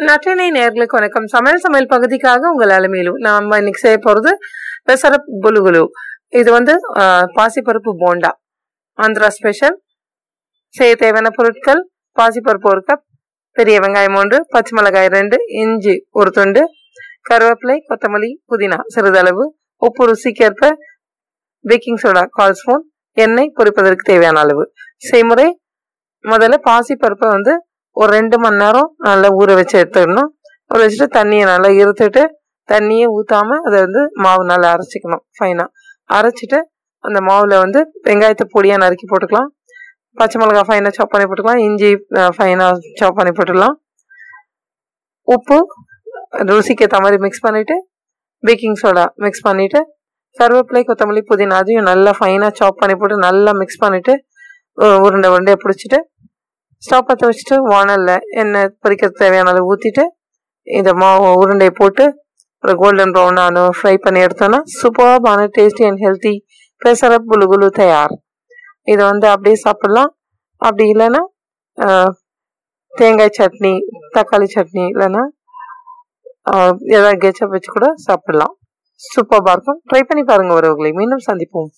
நற்றினை நேர்களுக்கு வணக்கம். சமையல் சமையல் பகுதிக்காக உங்கள் அலமையிலும் நம்ம இன்னைக்கு செய்ய போகிறது பெசரப் புலுகுலு. இது வந்து பாசிப்பருப்பு போண்டா. ஆந்திரா ஸ்பெஷல் செய்ய தேவையான பொருட்கள் பாசிப்பருப்பு ஒரு கப் பெரிய வெங்காயம் ஒன்று பச்சை மிளகாய் ரெண்டு இஞ்சி ஒரு துண்டு கருவேப்பிலை கொத்தமல்லி புதினா சிறிதளவு உப்பு ருசிக்கேற்ப பேக்கிங் சோடா கால் ஸ்பூன் எண்ணெய் பொரிப்பதற்கு தேவையான அளவு. செய்முறை முதல்ல பாசிப்பருப்பை வந்து ஒரு ரெண்டு மணி நேரம் நல்லா ஊற வச்சு எடுத்துடணும் ஊற வச்சுட்டு தண்ணியை நல்லா இருத்துட்டு தண்ணியை ஊற்றாம அதை வந்து மாவு நல்லா அரைச்சிக்கணும் ஃபைனாக அரைச்சிட்டு அந்த மாவில் வந்து வெங்காயத்தை பொடியாக நறுக்கி போட்டுக்கலாம். பச்சை மிளகாய் ஃபைனாக சாப் பண்ணி போட்டுக்கலாம். இஞ்சி ஃபைனாக சாப் பண்ணி போட்டுக்கலாம் உப்பு ருசிக்கு ஏற்ற மாதிரி மிக்ஸ் பண்ணிவிட்டு பேக்கிங் சோடா மிக்ஸ் பண்ணிவிட்டு கருவேப்பிலை கொத்தமல்லி புதினா அதையும் நல்லா ஃபைனாக சாப் பண்ணி போட்டு நல்லா மிக்ஸ் பண்ணிவிட்டு உருண்டை உருண்டையை பிடிச்சிட்டு ஸ்டவ் பற்ற வச்சுட்டு வானலில் எண்ணெய் பொரிக்கிறதுக்கு தேவையான அளவு ஊற்றிட்டு இந்த மாவு உருண்டையை போட்டு ஒரு கோல்டன் ப்ரௌன் ஆனும் ஃப்ரை பண்ணி எடுத்தோன்னா சூப்பர்பான டேஸ்டி அண்ட் ஹெல்த்தி பெசரப் குலு குலு தயார். இதை வந்து அப்படியே சாப்பிட்லாம். அப்படி இல்லைன்னா தேங்காய் சட்னி தக்காளி சட்னி இல்லைன்னா ஏதாவது கெச்சப் வச்சு கூட சாப்பிட்லாம். சூப்பராக இருக்கும். ட்ரை பண்ணி பாருங்கள் உறவுகளை. மீண்டும் சந்திப்போம்.